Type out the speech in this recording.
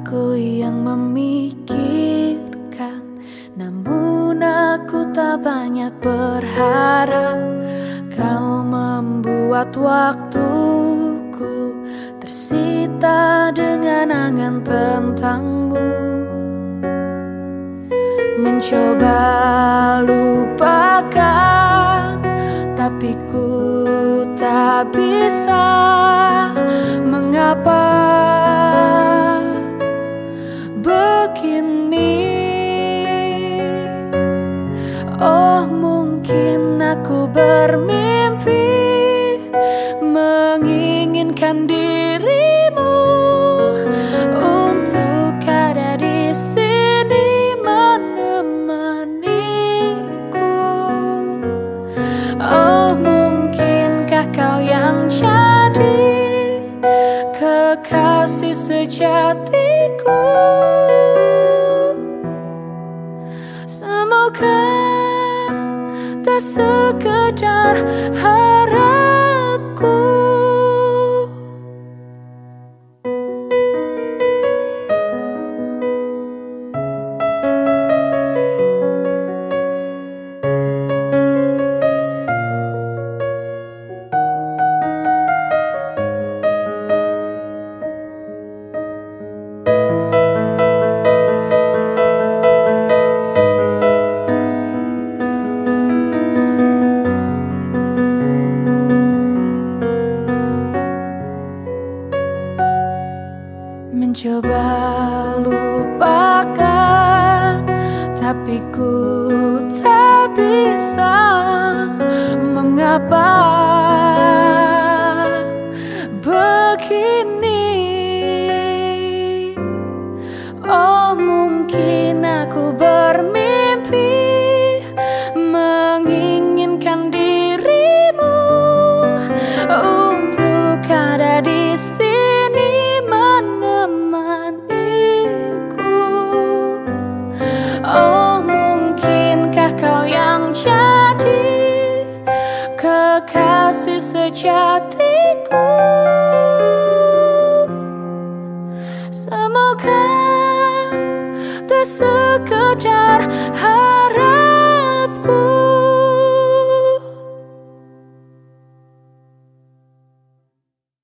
aku yang memikirkan Namun aku tak banyak berharap Kau membuat waktuku Tersita dengan angan tentangmu. Mencoba lupakan Tapi ku tak bisa. Mengapa begini. Oh mungkin aku bermimpi Menginginkan dirimu sejatiku Semoga tak sekedar harapku Mencoba lupakan Tapi ku tak bisa Mengapa. Begini sejatiku. Semoga tak sekedar harap